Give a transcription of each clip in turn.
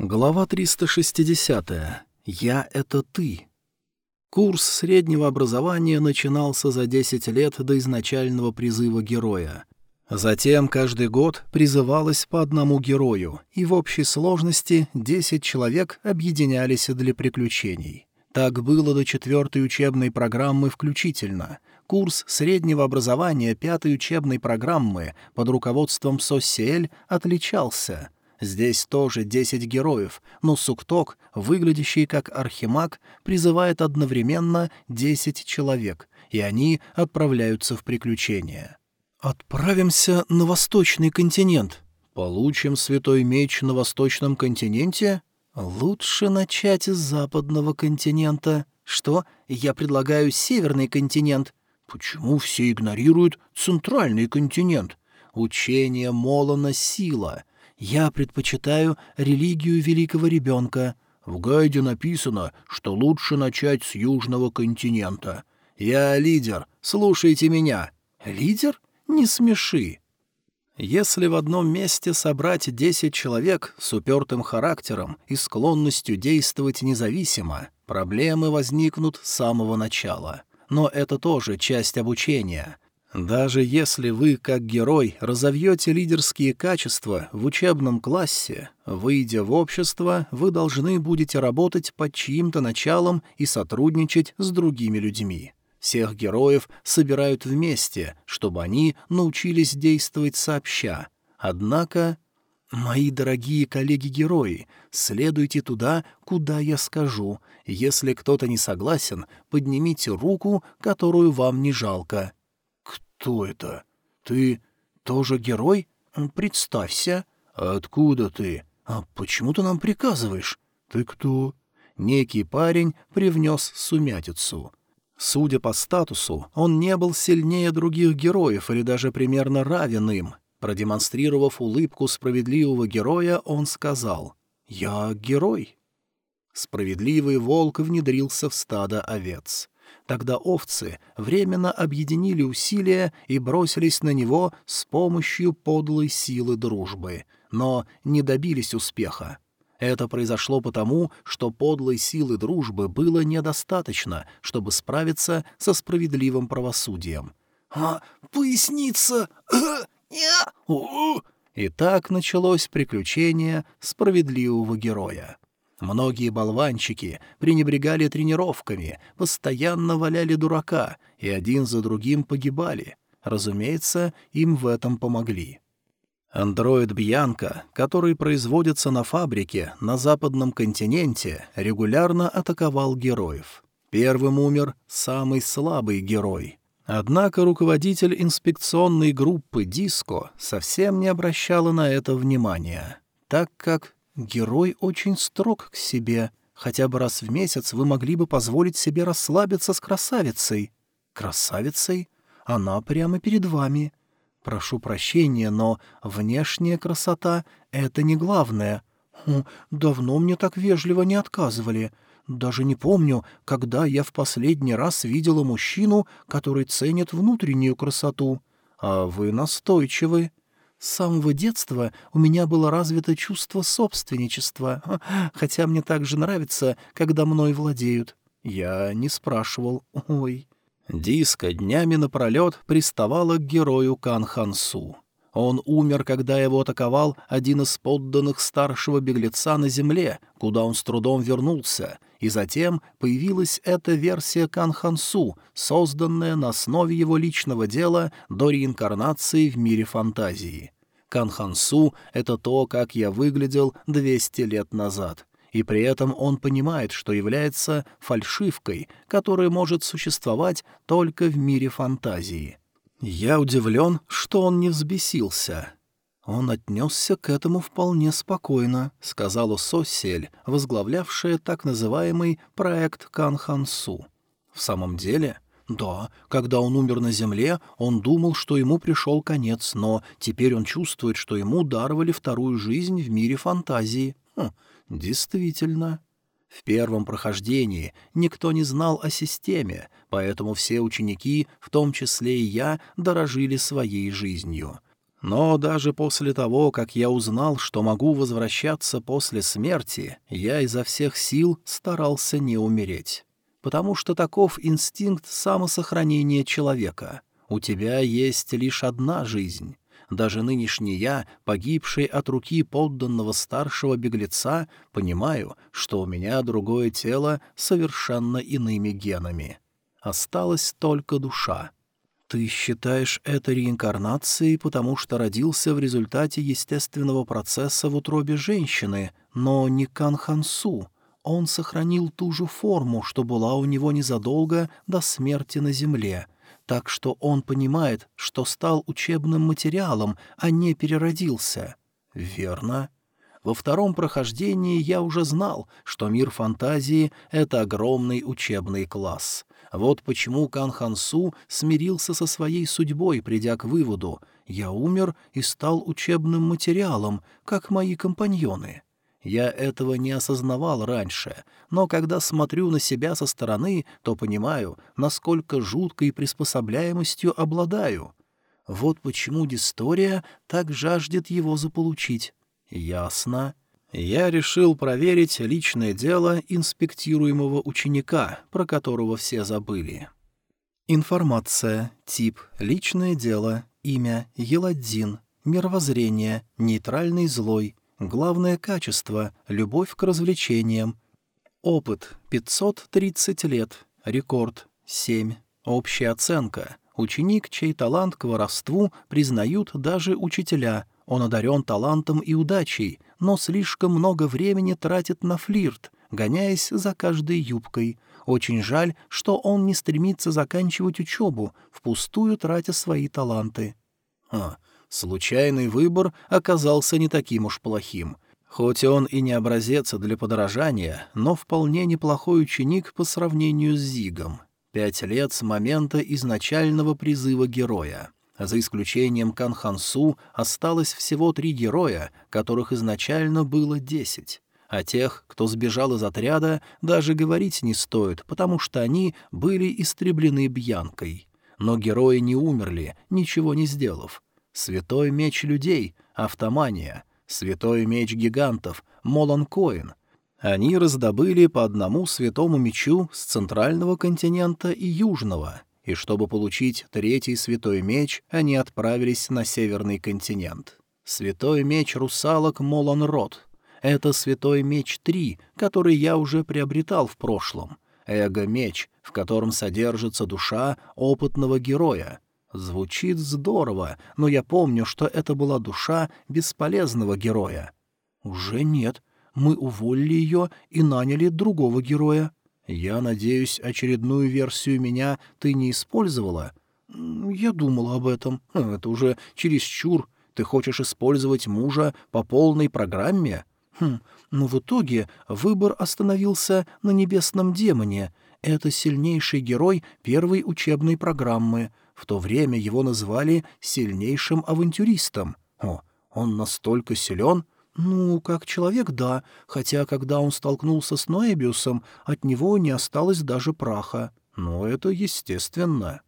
Глава 360. Я — это ты. Курс среднего образования начинался за 10 лет до изначального призыва героя. Затем каждый год призывалось по одному герою, и в общей сложности 10 человек объединялись для приключений. Так было до четвертой учебной программы включительно. Курс среднего образования пятой учебной программы под руководством СОСЕЛь отличался — Здесь тоже десять героев, но Сукток, выглядящий как архимаг, призывает одновременно десять человек, и они отправляются в приключения. «Отправимся на восточный континент. Получим святой меч на восточном континенте? Лучше начать с западного континента. Что? Я предлагаю северный континент. Почему все игнорируют центральный континент? Учение Молона — сила — я предпочитаю религию великого ребенка. В гайде написано, что лучше начать с южного континента. Я лидер, слушайте меня. Лидер? Не смеши. Если в одном месте собрать десять человек с упертым характером и склонностью действовать независимо, проблемы возникнут с самого начала. Но это тоже часть обучения — даже если вы, как герой, разовьете лидерские качества в учебном классе, выйдя в общество, вы должны будете работать под чьим-то началом и сотрудничать с другими людьми. Всех героев собирают вместе, чтобы они научились действовать сообща. Однако, мои дорогие коллеги-герои, следуйте туда, куда я скажу. Если кто-то не согласен, поднимите руку, которую вам не жалко. «Кто это? Ты тоже герой? Представься. Откуда ты? А почему ты нам приказываешь? Ты кто?» Некий парень привнес сумятицу. Судя по статусу, он не был сильнее других героев или даже примерно равен им. Продемонстрировав улыбку справедливого героя, он сказал «Я герой». Справедливый волк внедрился в стадо овец. Тогда овцы временно объединили усилия и бросились на него с помощью подлой силы дружбы, но не добились успеха. Это произошло потому, что подлой силы дружбы было недостаточно, чтобы справиться со справедливым правосудием. «А, поясница! И так началось приключение справедливого героя. Многие болванчики пренебрегали тренировками, постоянно валяли дурака и один за другим погибали. Разумеется, им в этом помогли. Андроид Бьянка, который производится на фабрике на западном континенте, регулярно атаковал героев. Первым умер самый слабый герой. Однако руководитель инспекционной группы «Диско» совсем не обращала на это внимания, так как Герой очень строг к себе. Хотя бы раз в месяц вы могли бы позволить себе расслабиться с красавицей. Красавицей? Она прямо перед вами. Прошу прощения, но внешняя красота — это не главное. Хм, давно мне так вежливо не отказывали. Даже не помню, когда я в последний раз видела мужчину, который ценит внутреннюю красоту. А вы настойчивы. С самого детства у меня было развито чувство собственничества, хотя мне также нравится, когда мной владеют. Я не спрашивал. Ой. Диска днями напролет приставала к герою Кан Хансу. Он умер, когда его атаковал один из подданных старшего беглеца на земле, куда он с трудом вернулся, и затем появилась эта версия Канхансу, созданная на основе его личного дела до реинкарнации в мире фантазии. Канхансу — это то, как я выглядел 200 лет назад, и при этом он понимает, что является фальшивкой, которая может существовать только в мире фантазии. Я удивлен, что он не взбесился. Он отнесся к этому вполне спокойно, сказала Сосель, возглавлявшая так называемый проект Канхансу. В самом деле, да, когда он умер на земле, он думал, что ему пришел конец, но теперь он чувствует, что ему даровали вторую жизнь в мире фантазии. Хм, действительно. В первом прохождении никто не знал о системе, поэтому все ученики, в том числе и я, дорожили своей жизнью. Но даже после того, как я узнал, что могу возвращаться после смерти, я изо всех сил старался не умереть. Потому что таков инстинкт самосохранения человека. У тебя есть лишь одна жизнь. Даже нынешний я, погибший от руки подданного старшего беглеца, понимаю, что у меня другое тело совершенно иными генами. Осталась только душа. Ты считаешь это реинкарнацией, потому что родился в результате естественного процесса в утробе женщины, но не Канхансу. Он сохранил ту же форму, что была у него незадолго до смерти на земле — так что он понимает, что стал учебным материалом, а не переродился. Верно. Во втором прохождении я уже знал, что мир фантазии — это огромный учебный класс. Вот почему Кан Хансу смирился со своей судьбой, придя к выводу «я умер и стал учебным материалом, как мои компаньоны». Я этого не осознавал раньше, но когда смотрю на себя со стороны, то понимаю, насколько жуткой приспособляемостью обладаю. Вот почему Дистория так жаждет его заполучить. Ясно. Я решил проверить личное дело инспектируемого ученика, про которого все забыли. Информация. Тип. Личное дело. Имя. Еладдин. Мировоззрение. Нейтральный злой. Главное качество — любовь к развлечениям. Опыт — 530 лет. Рекорд — 7. Общая оценка. Ученик, чей талант к воровству признают даже учителя. Он одарен талантом и удачей, но слишком много времени тратит на флирт, гоняясь за каждой юбкой. Очень жаль, что он не стремится заканчивать учебу, впустую тратя свои таланты. А, Случайный выбор оказался не таким уж плохим. Хоть он и не образец для подражания, но вполне неплохой ученик по сравнению с Зигом. Пять лет с момента изначального призыва героя. За исключением Канхансу осталось всего три героя, которых изначально было десять. А тех, кто сбежал из отряда, даже говорить не стоит, потому что они были истреблены Бьянкой. Но герои не умерли, ничего не сделав. Святой меч людей, автомания, святой меч гигантов, Молонкоин. Они раздобыли по одному святому мечу с центрального континента и южного, и чтобы получить третий святой меч, они отправились на северный континент. Святой меч русалок Молонрод. Это святой меч 3, который я уже приобретал в прошлом. Эго-меч, в котором содержится душа опытного героя, Звучит здорово, но я помню, что это была душа бесполезного героя. Уже нет. Мы уволили ее и наняли другого героя. Я надеюсь, очередную версию меня ты не использовала? Я думал об этом. Это уже чересчур. Ты хочешь использовать мужа по полной программе? Хм, но в итоге выбор остановился на небесном демоне. Это сильнейший герой первой учебной программы — в то время его называли сильнейшим авантюристом. О, он настолько силен? Ну, как человек, да, хотя когда он столкнулся с Ноэбиусом, от него не осталось даже праха. Но это естественно.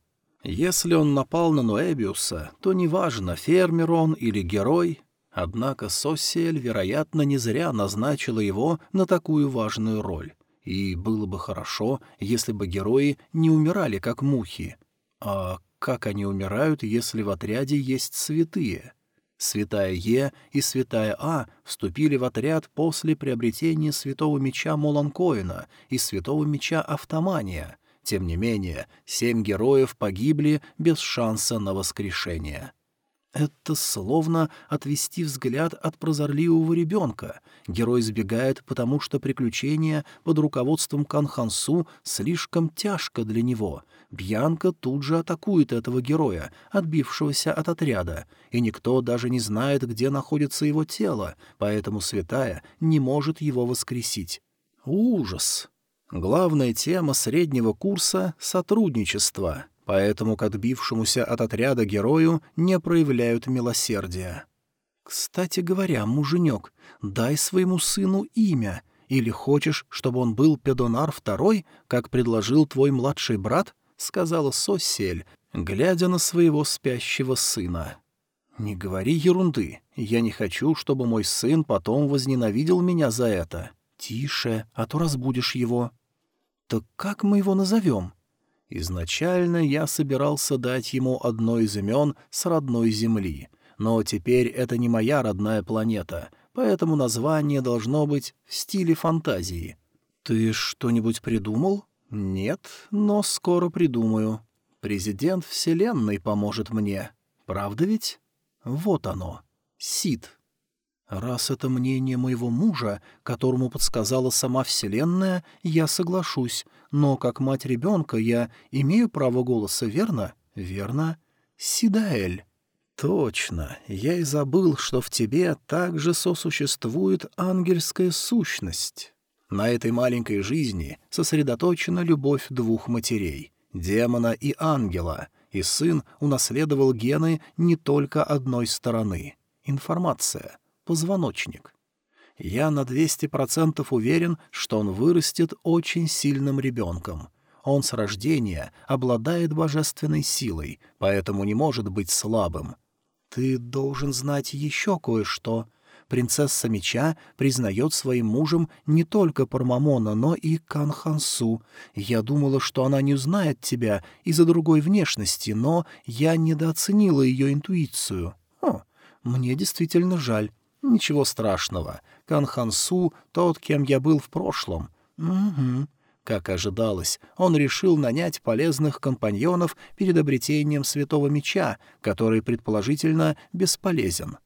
Если он напал на Ноэбиуса, то неважно, фермер он или герой. Однако Соссиэль, вероятно, не зря назначила его на такую важную роль. И было бы хорошо, если бы герои не умирали, как мухи. А как они умирают, если в отряде есть святые? Святая Е и Святая А вступили в отряд после приобретения Святого Меча Моланкоина и Святого Меча Автомания. Тем не менее, семь героев погибли без шанса на воскрешение. Это словно отвести взгляд от прозорливого ребенка. Герой сбегает, потому что приключение под руководством Канхансу слишком тяжко для него. Бьянка тут же атакует этого героя, отбившегося от отряда, и никто даже не знает, где находится его тело, поэтому святая не может его воскресить. Ужас! Главная тема среднего курса — сотрудничество — поэтому к отбившемуся от отряда герою не проявляют милосердия. «Кстати говоря, муженек, дай своему сыну имя, или хочешь, чтобы он был Педонар второй, как предложил твой младший брат?» — сказала Сосель, глядя на своего спящего сына. «Не говори ерунды. Я не хочу, чтобы мой сын потом возненавидел меня за это. Тише, а то разбудишь его». «Так как мы его назовем?» Изначально я собирался дать ему одно из имен с родной Земли, но теперь это не моя родная планета, поэтому название должно быть в стиле фантазии. «Ты что-нибудь придумал?» «Нет, но скоро придумаю. Президент Вселенной поможет мне. Правда ведь?» Вот оно. Сид. Раз это мнение моего мужа, которому подсказала сама Вселенная, я соглашусь, но как мать ребенка я имею право голоса, верно? Верно. Сидаэль. Точно. Я и забыл, что в тебе также сосуществует ангельская сущность. На этой маленькой жизни сосредоточена любовь двух матерей — демона и ангела, и сын унаследовал гены не только одной стороны. Информация. Позвоночник. Я на 200% уверен, что он вырастет очень сильным ребенком. Он с рождения обладает божественной силой, поэтому не может быть слабым. Ты должен знать еще кое-что принцесса меча признает своим мужем не только Пармамона, но и Канхансу. Я думала, что она не узнает тебя из-за другой внешности, но я недооценила ее интуицию. О, мне действительно жаль. Ничего страшного. Канхансу — тот, кем я был в прошлом. Угу. Как ожидалось, он решил нанять полезных компаньонов перед обретением Святого Меча, который, предположительно, бесполезен.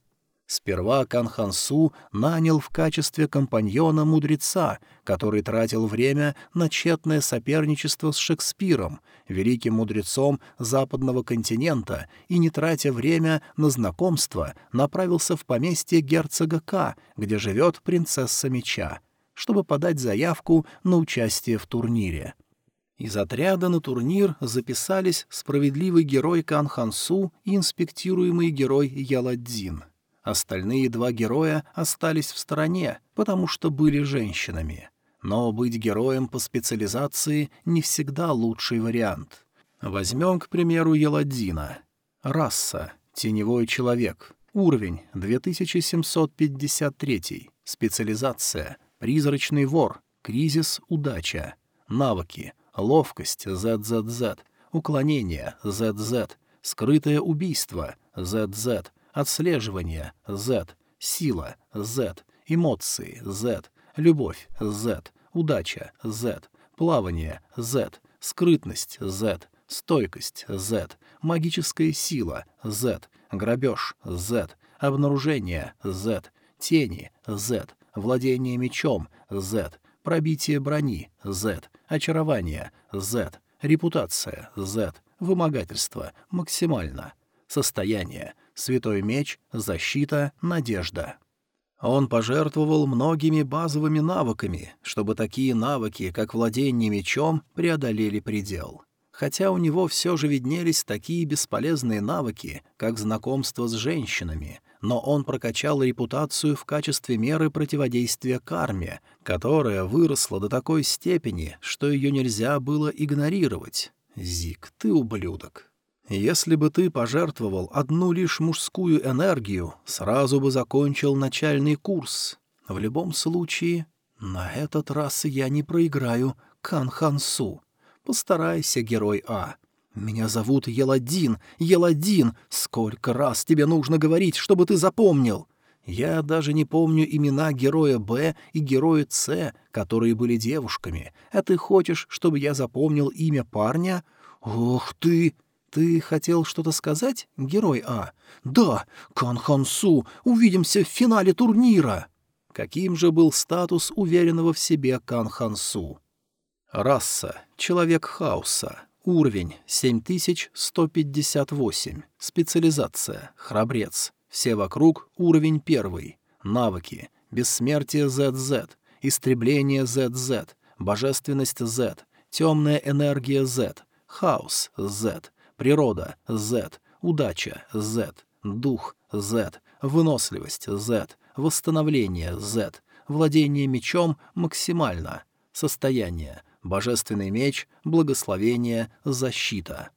Сперва Канхансу нанял в качестве компаньона мудреца, который тратил время на тщетное соперничество с Шекспиром, великим мудрецом западного континента, и, не тратя время на знакомство, направился в поместье герцога К, где живет принцесса меча, чтобы подать заявку на участие в турнире. Из отряда на турнир записались справедливый герой Канхансу и инспектируемый герой Яладдин — Остальные два героя остались в стороне, потому что были женщинами. Но быть героем по специализации не всегда лучший вариант. Возьмем, к примеру, Еладдина. Раса — теневой человек. Уровень — 2753. Специализация — призрачный вор. Кризис — удача. Навыки — ловкость — ZZZ. Уклонение — ZZ. Скрытое убийство — ZZ Отслеживание — Z. Сила — Z. Эмоции — Z. Любовь — Z. Удача — Z. Плавание — Z. Скрытность — Z. Стойкость — Z. Магическая сила — Z. Грабеж — Z. Обнаружение — Z. Тени — Z. Владение мечом — Z. Пробитие брони — Z. Очарование — Z. Репутация — Z. Вымогательство — максимально. Состояние Святой меч, защита, надежда. Он пожертвовал многими базовыми навыками, чтобы такие навыки, как владение мечом, преодолели предел. Хотя у него все же виднелись такие бесполезные навыки, как знакомство с женщинами, но он прокачал репутацию в качестве меры противодействия карме, которая выросла до такой степени, что ее нельзя было игнорировать. Зик, ты ублюдок. Если бы ты пожертвовал одну лишь мужскую энергию, сразу бы закончил начальный курс. В любом случае, на этот раз я не проиграю Кан Хансу. Постарайся, герой А. Меня зовут Еладин, Еладин. Сколько раз тебе нужно говорить, чтобы ты запомнил? Я даже не помню имена героя Б и героя С, которые были девушками. А ты хочешь, чтобы я запомнил имя парня? Ох ты! «Ты хотел что-то сказать, герой А?» «Да, Кан Хансу, увидимся в финале турнира!» Каким же был статус уверенного в себе Кан Хансу? Раса. Человек хаоса. Уровень 7158. Специализация. Храбрец. Все вокруг. Уровень первый. Навыки. Бессмертие ZZ. Истребление ZZ. Божественность Z. Темная энергия Z. Хаос Z. Природа — Z, удача — Z, дух — Z, выносливость — Z, восстановление — Z, владение мечом максимально, состояние — божественный меч, благословение, защита.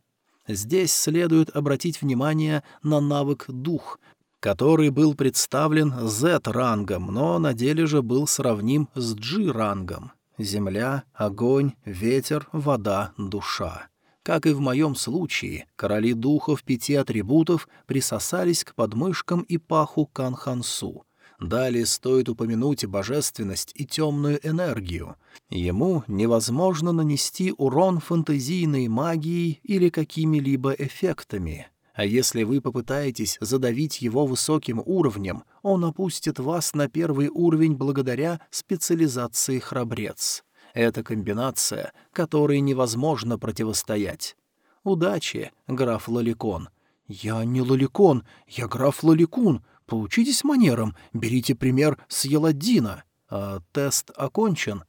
Здесь следует обратить внимание на навык «дух», который был представлен Z-рангом, но на деле же был сравним с G-рангом. Земля, огонь, ветер, вода, душа. Как и в моем случае, короли духов пяти атрибутов присосались к подмышкам и паху Канхансу — Далее стоит упомянуть божественность и темную энергию. Ему невозможно нанести урон фантазийной магией или какими-либо эффектами. А если вы попытаетесь задавить его высоким уровнем, он опустит вас на первый уровень благодаря специализации «Храбрец». Это комбинация, которой невозможно противостоять. Удачи, граф Лаликон. «Я не Лаликон, я граф Лаликун», Поучитесь манерам, берите пример с Еладдина. А тест окончен?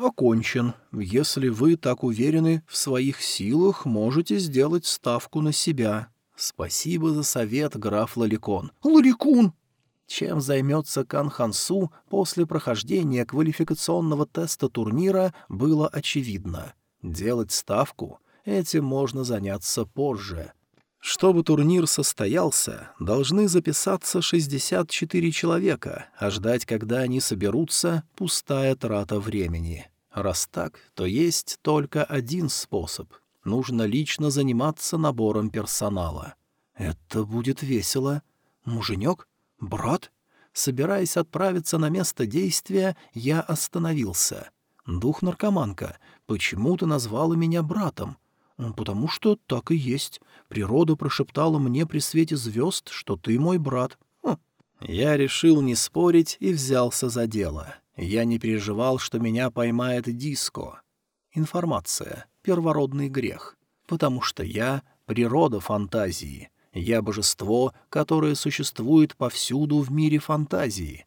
Окончен. Если вы так уверены в своих силах, можете сделать ставку на себя. Спасибо за совет, граф Лаликон. Лаликун! Чем займется Кан Хансу после прохождения квалификационного теста турнира, было очевидно. Делать ставку — этим можно заняться позже. Чтобы турнир состоялся, должны записаться 64 человека, а ждать, когда они соберутся, — пустая трата времени. Раз так, то есть только один способ. Нужно лично заниматься набором персонала. Это будет весело. Муженек? Брат? Собираясь отправиться на место действия, я остановился. Дух-наркоманка, почему ты назвала меня братом? «Потому что так и есть. Природа прошептала мне при свете звезд, что ты мой брат». Хм. Я решил не спорить и взялся за дело. Я не переживал, что меня поймает диско. Информация — первородный грех. Потому что я — природа фантазии. Я — божество, которое существует повсюду в мире фантазии.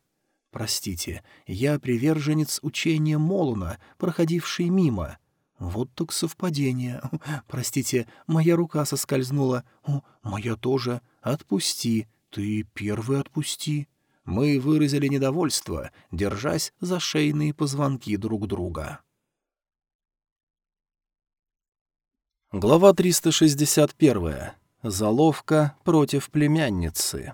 Простите, я приверженец учения Молуна, проходивший мимо — вот так совпадение. Простите, моя рука соскользнула. О, моя тоже. Отпусти. Ты первый отпусти. Мы выразили недовольство, держась за шейные позвонки друг друга. Глава 361. Заловка против племянницы.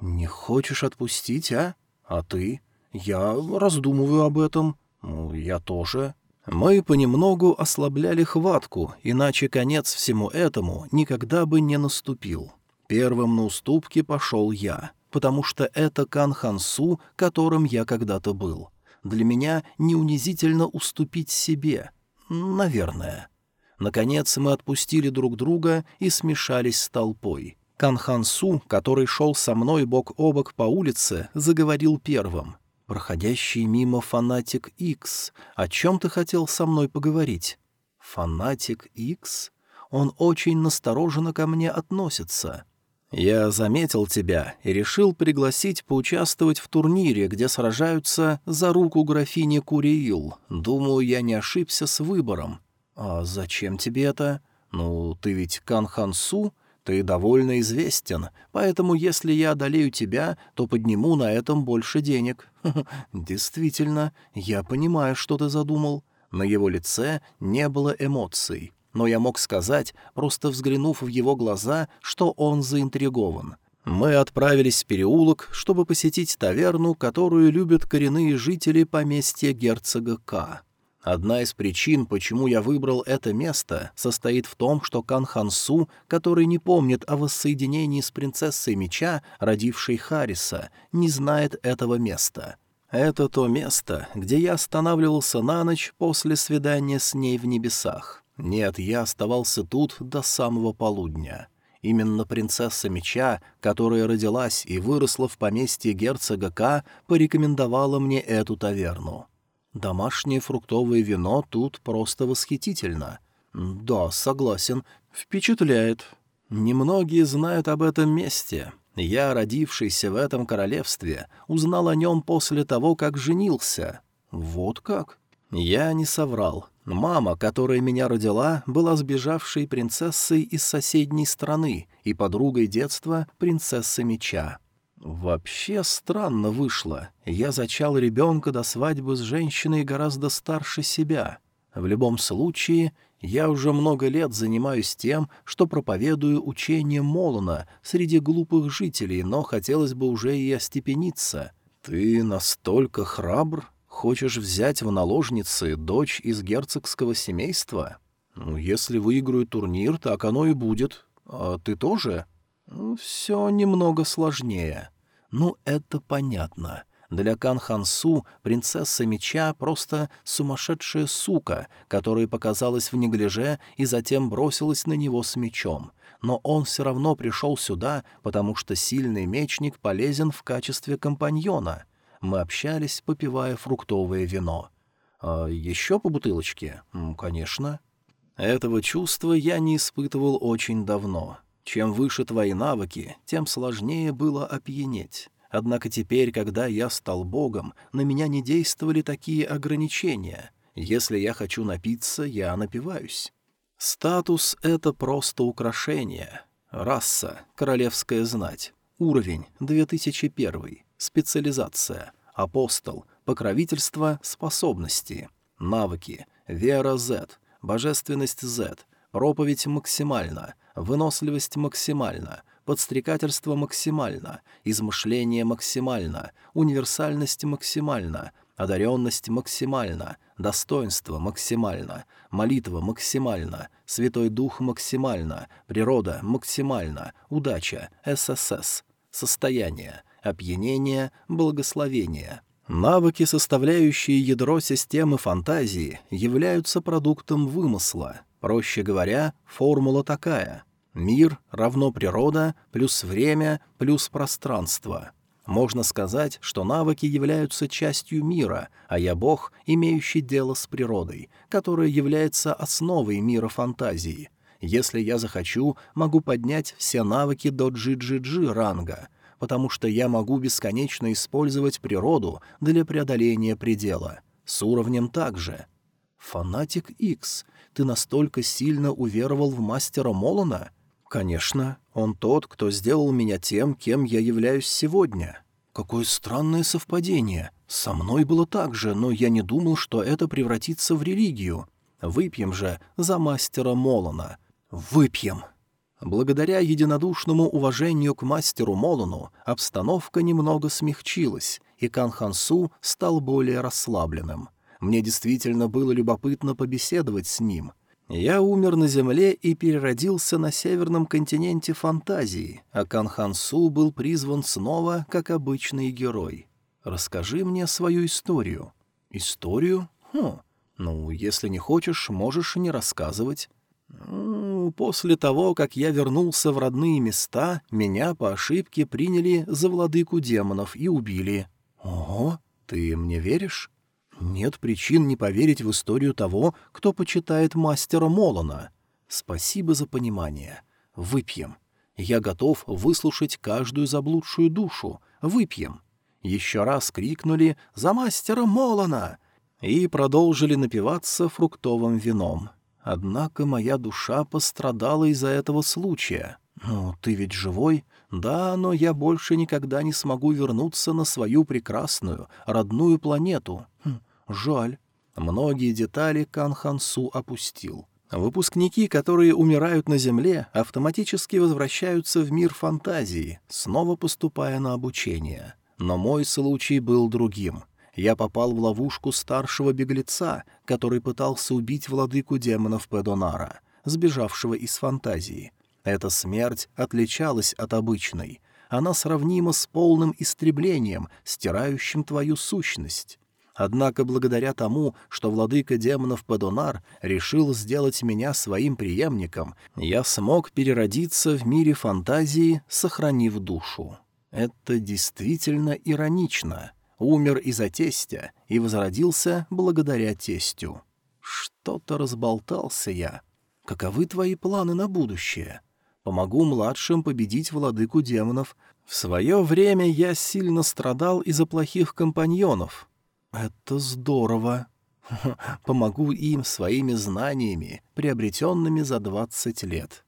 «Не хочешь отпустить, а? А ты? Я раздумываю об этом. Ну, я тоже. Мы понемногу ослабляли хватку, иначе конец всему этому никогда бы не наступил. Первым на уступки пошел я, потому что это Кан Хансу, которым я когда-то был. Для меня не унизительно уступить себе. Наверное. Наконец мы отпустили друг друга и смешались с толпой. Кан Хансу, который шел со мной бок о бок по улице, заговорил первым — Проходящий мимо фанатик X. О чем ты хотел со мной поговорить? Фанатик X? Он очень настороженно ко мне относится. Я заметил тебя и решил пригласить поучаствовать в турнире, где сражаются за руку графини Куриил. Думаю, я не ошибся с выбором. А зачем тебе это? Ну, ты ведь Кан Хансу? Ты довольно известен, поэтому если я одолею тебя, то подниму на этом больше денег. Действительно, я понимаю, что ты задумал. На его лице не было эмоций, но я мог сказать, просто взглянув в его глаза, что он заинтригован. Мы отправились в переулок, чтобы посетить таверну, которую любят коренные жители поместья герцога К. Одна из причин, почему я выбрал это место, состоит в том, что Кан Хансу, который не помнит о воссоединении с принцессой меча, родившей Хариса, не знает этого места. Это то место, где я останавливался на ночь после свидания с ней в небесах. Нет, я оставался тут до самого полудня. Именно принцесса меча, которая родилась и выросла в поместье герцога К, порекомендовала мне эту таверну. Домашнее фруктовое вино тут просто восхитительно. Да, согласен, впечатляет. Немногие знают об этом месте. Я, родившийся в этом королевстве, узнал о нем после того, как женился. Вот как? Я не соврал. Мама, которая меня родила, была сбежавшей принцессой из соседней страны и подругой детства принцессы меча. Вообще странно вышло. Я зачал ребенка до свадьбы с женщиной гораздо старше себя. В любом случае, я уже много лет занимаюсь тем, что проповедую учение Молона среди глупых жителей, но хотелось бы уже и остепениться. Ты настолько храбр? Хочешь взять в наложницы дочь из герцогского семейства? Ну, если выиграю турнир, так оно и будет. А ты тоже? Ну, все немного сложнее. Ну, это понятно. Для Кан Хансу принцесса меча просто сумасшедшая сука, которая показалась в неглиже и затем бросилась на него с мечом. Но он все равно пришел сюда, потому что сильный мечник полезен в качестве компаньона. Мы общались, попивая фруктовое вино. «А еще по бутылочке?» «Конечно». Этого чувства я не испытывал очень давно. Чем выше твои навыки, тем сложнее было опьянеть. Однако теперь, когда я стал богом, на меня не действовали такие ограничения. Если я хочу напиться, я напиваюсь. Статус — это просто украшение. Раса — королевская знать. Уровень — 2001. Специализация — апостол. Покровительство — способности. Навыки — вера Z, божественность Z, проповедь максимально, выносливость максимально, подстрекательство максимально, измышление максимально, универсальность максимально, одаренность максимально, достоинство максимально, молитва максимально, Святой Дух максимально, природа максимально, удача, ССС, состояние, опьянение, благословение. Навыки, составляющие ядро системы фантазии, являются продуктом вымысла. Проще говоря, формула такая — Мир равно природа плюс время плюс пространство. Можно сказать, что навыки являются частью мира, а я бог, имеющий дело с природой, которая является основой мира фантазии. Если я захочу, могу поднять все навыки до GGG ранга, потому что я могу бесконечно использовать природу для преодоления предела. С уровнем также. Фанатик X, ты настолько сильно уверовал в мастера Молона? «Конечно, он тот, кто сделал меня тем, кем я являюсь сегодня. Какое странное совпадение. Со мной было так же, но я не думал, что это превратится в религию. Выпьем же за мастера Молона. Выпьем!» Благодаря единодушному уважению к мастеру Молону обстановка немного смягчилась, и Кан Хансу стал более расслабленным. Мне действительно было любопытно побеседовать с ним, я умер на Земле и переродился на северном континенте фантазии, а Канхансу был призван снова как обычный герой. Расскажи мне свою историю. Историю? Хм. Ну, если не хочешь, можешь не рассказывать. Ну, после того, как я вернулся в родные места, меня по ошибке приняли за владыку демонов и убили. Ого, ты мне веришь? Нет причин не поверить в историю того, кто почитает мастера Молона. Спасибо за понимание. Выпьем. Я готов выслушать каждую заблудшую душу. Выпьем. Еще раз крикнули «За мастера Молона!» и продолжили напиваться фруктовым вином. Однако моя душа пострадала из-за этого случая. «Ну, ты ведь живой?» «Да, но я больше никогда не смогу вернуться на свою прекрасную, родную планету. Жаль. Многие детали Кан Хансу опустил. Выпускники, которые умирают на Земле, автоматически возвращаются в мир фантазии, снова поступая на обучение. Но мой случай был другим. Я попал в ловушку старшего беглеца, который пытался убить владыку демонов Педонара, сбежавшего из фантазии. Эта смерть отличалась от обычной. Она сравнима с полным истреблением, стирающим твою сущность. Однако благодаря тому, что владыка демонов Падонар решил сделать меня своим преемником, я смог переродиться в мире фантазии, сохранив душу. Это действительно иронично. Умер из-за тестя и возродился благодаря тестю. Что-то разболтался я. Каковы твои планы на будущее? Помогу младшим победить владыку демонов. В свое время я сильно страдал из-за плохих компаньонов, «Это здорово. Помогу им своими знаниями, приобретенными за двадцать лет.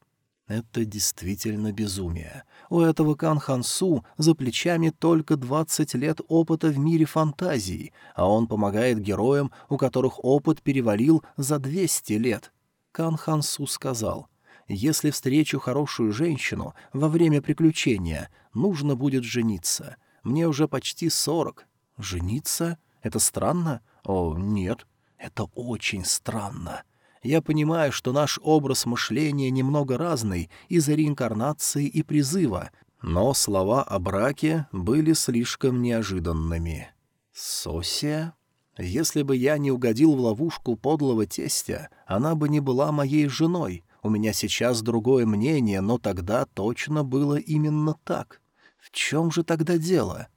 Это действительно безумие. У этого Кан Хансу за плечами только 20 лет опыта в мире фантазии, а он помогает героям, у которых опыт перевалил за 200 лет. Кан Хансу сказал, «Если встречу хорошую женщину во время приключения, нужно будет жениться. Мне уже почти сорок. Жениться? Это странно? О, нет, это очень странно. Я понимаю, что наш образ мышления немного разный из-за реинкарнации и призыва, но слова о браке были слишком неожиданными. «Сосия?» Если бы я не угодил в ловушку подлого тестя, она бы не была моей женой. У меня сейчас другое мнение, но тогда точно было именно так. В чем же тогда дело?»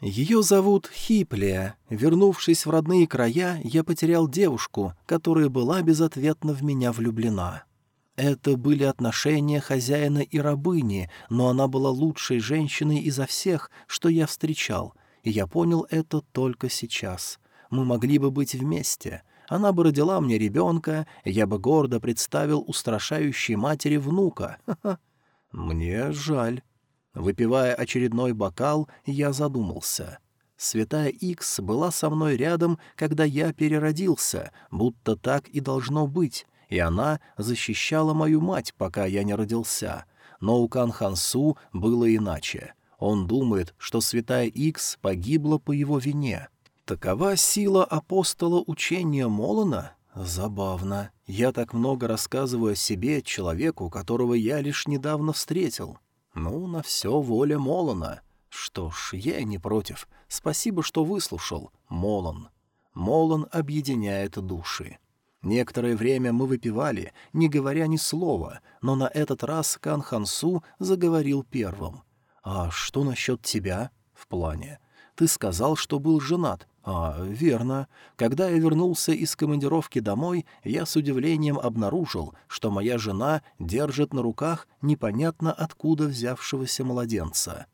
Ее зовут Хиплия. Вернувшись в родные края, я потерял девушку, которая была безответно в меня влюблена. Это были отношения хозяина и рабыни, но она была лучшей женщиной изо всех, что я встречал, и я понял это только сейчас. Мы могли бы быть вместе. Она бы родила мне ребенка, я бы гордо представил устрашающей матери внука. Мне жаль. Выпивая очередной бокал, я задумался. Святая Икс была со мной рядом, когда я переродился, будто так и должно быть, и она защищала мою мать, пока я не родился. Но у Кан Хансу было иначе. Он думает, что Святая Икс погибла по его вине. Такова сила апостола учения Молона? Забавно. Я так много рассказываю о себе человеку, которого я лишь недавно встретил. Ну, на все воля Молона. Что ж, я не против. Спасибо, что выслушал, Молон. Молон объединяет души. Некоторое время мы выпивали, не говоря ни слова, но на этот раз Кан Хансу заговорил первым. «А что насчет тебя?» «В плане. Ты сказал, что был женат. «А, верно. Когда я вернулся из командировки домой, я с удивлением обнаружил, что моя жена держит на руках непонятно откуда взявшегося младенца.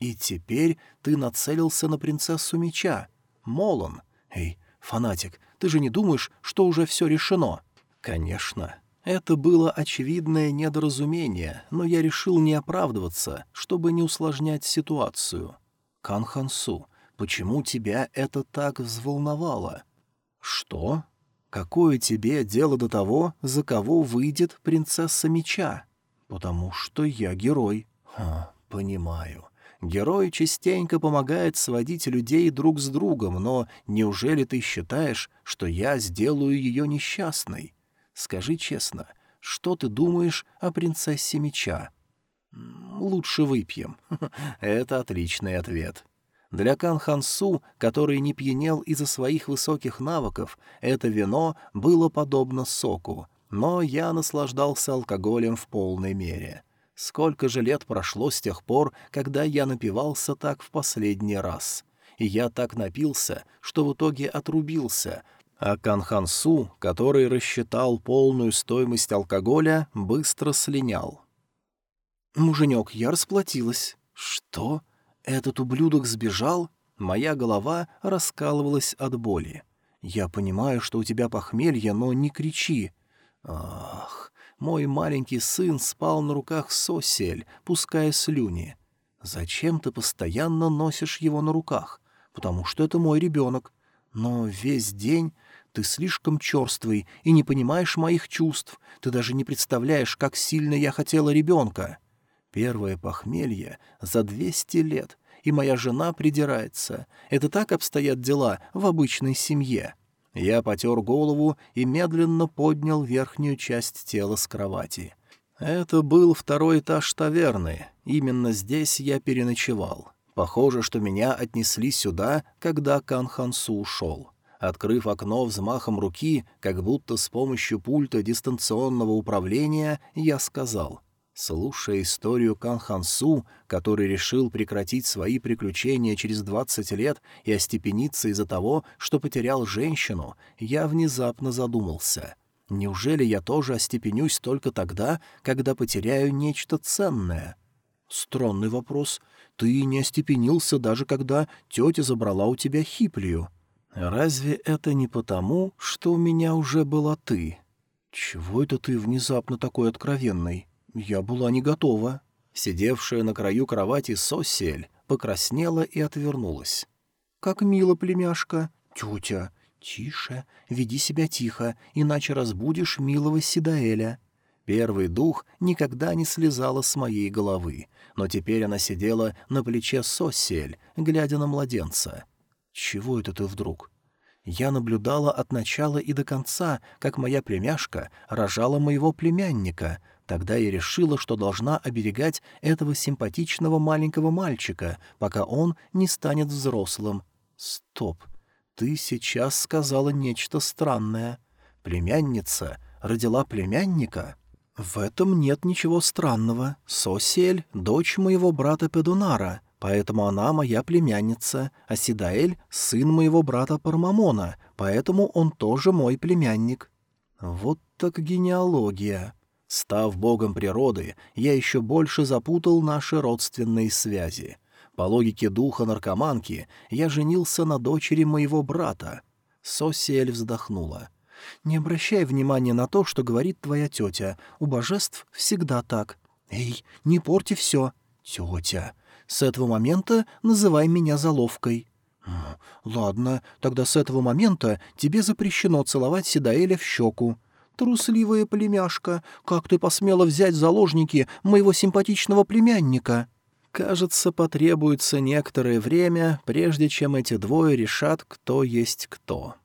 И теперь ты нацелился на принцессу меча. Молон. Эй, фанатик, ты же не думаешь, что уже все решено?» «Конечно». Это было очевидное недоразумение, но я решил не оправдываться, чтобы не усложнять ситуацию. Кан Хансу, Почему тебя это так взволновало? Что? Какое тебе дело до того, за кого выйдет принцесса меча? Потому что я герой. Ха, понимаю. Герой частенько помогает сводить людей друг с другом, но неужели ты считаешь, что я сделаю ее несчастной? Скажи честно, что ты думаешь о принцессе меча? Лучше выпьем. Это отличный ответ. Для Кан Хансу, который не пьянел из-за своих высоких навыков, это вино было подобно соку, но я наслаждался алкоголем в полной мере. Сколько же лет прошло с тех пор, когда я напивался так в последний раз? И я так напился, что в итоге отрубился, а Канхансу, который рассчитал полную стоимость алкоголя, быстро слинял. «Муженек, я расплатилась». «Что?» «Этот ублюдок сбежал?» Моя голова раскалывалась от боли. «Я понимаю, что у тебя похмелье, но не кричи». «Ах, мой маленький сын спал на руках Сосель, пуская слюни. Зачем ты постоянно носишь его на руках? Потому что это мой ребенок. Но весь день ты слишком черствый и не понимаешь моих чувств. Ты даже не представляешь, как сильно я хотела ребенка». Первое похмелье за двести лет, и моя жена придирается. Это так обстоят дела в обычной семье. Я потер голову и медленно поднял верхнюю часть тела с кровати. Это был второй этаж таверны. Именно здесь я переночевал. Похоже, что меня отнесли сюда, когда Канхансу ушел. Открыв окно взмахом руки, как будто с помощью пульта дистанционного управления, я сказал Слушая историю Кан Хансу, который решил прекратить свои приключения через двадцать лет и остепениться из-за того, что потерял женщину, я внезапно задумался. Неужели я тоже остепенюсь только тогда, когда потеряю нечто ценное? Странный вопрос. Ты не остепенился даже когда тетя забрала у тебя хиплию. Разве это не потому, что у меня уже была ты? Чего это ты внезапно такой откровенный? Я была не готова». Сидевшая на краю кровати Сосель покраснела и отвернулась. «Как мило, племяшка!» «Тетя!» «Тише, веди себя тихо, иначе разбудишь милого Сидаэля». Первый дух никогда не слезала с моей головы, но теперь она сидела на плече Сосель, глядя на младенца. «Чего это ты вдруг?» Я наблюдала от начала и до конца, как моя племяшка рожала моего племянника. Тогда я решила, что должна оберегать этого симпатичного маленького мальчика, пока он не станет взрослым. Стоп. Ты сейчас сказала нечто странное. Племянница родила племянника? В этом нет ничего странного. Сосиэль — дочь моего брата Педунара — поэтому она моя племянница, а Сидаэль — сын моего брата Пармамона, поэтому он тоже мой племянник». Вот так генеалогия. Став богом природы, я еще больше запутал наши родственные связи. По логике духа наркоманки, я женился на дочери моего брата. Сосиэль вздохнула. «Не обращай внимания на то, что говорит твоя тетя. У божеств всегда так. Эй, не порти все. Тетя, с этого момента называй меня заловкой». «Ладно, тогда с этого момента тебе запрещено целовать Седаэля в щеку». «Трусливая племяшка, как ты посмела взять заложники моего симпатичного племянника?» Кажется, потребуется некоторое время, прежде чем эти двое решат, кто есть кто.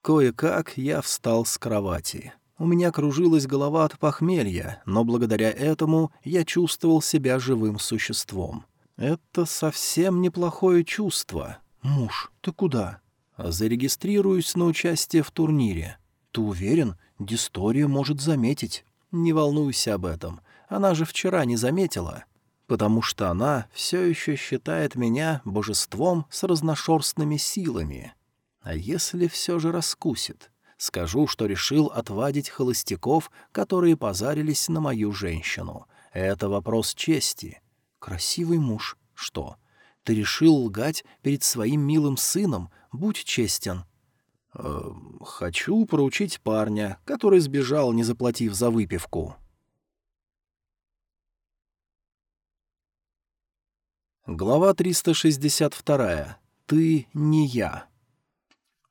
Кое-как я встал с кровати. У меня кружилась голова от похмелья, но благодаря этому я чувствовал себя живым существом. Это совсем неплохое чувство. Муж, ты куда? Зарегистрируюсь на участие в турнире. Ты уверен? Дистория может заметить. Не волнуйся об этом. Она же вчера не заметила. Потому что она все еще считает меня божеством с разношерстными силами. А если все же раскусит? Скажу, что решил отвадить холостяков, которые позарились на мою женщину. Это вопрос чести. «Красивый муж. Что? Ты решил лгать перед своим милым сыном? Будь честен». «Э, «Хочу проучить парня, который сбежал, не заплатив за выпивку». Глава 362. Ты не я.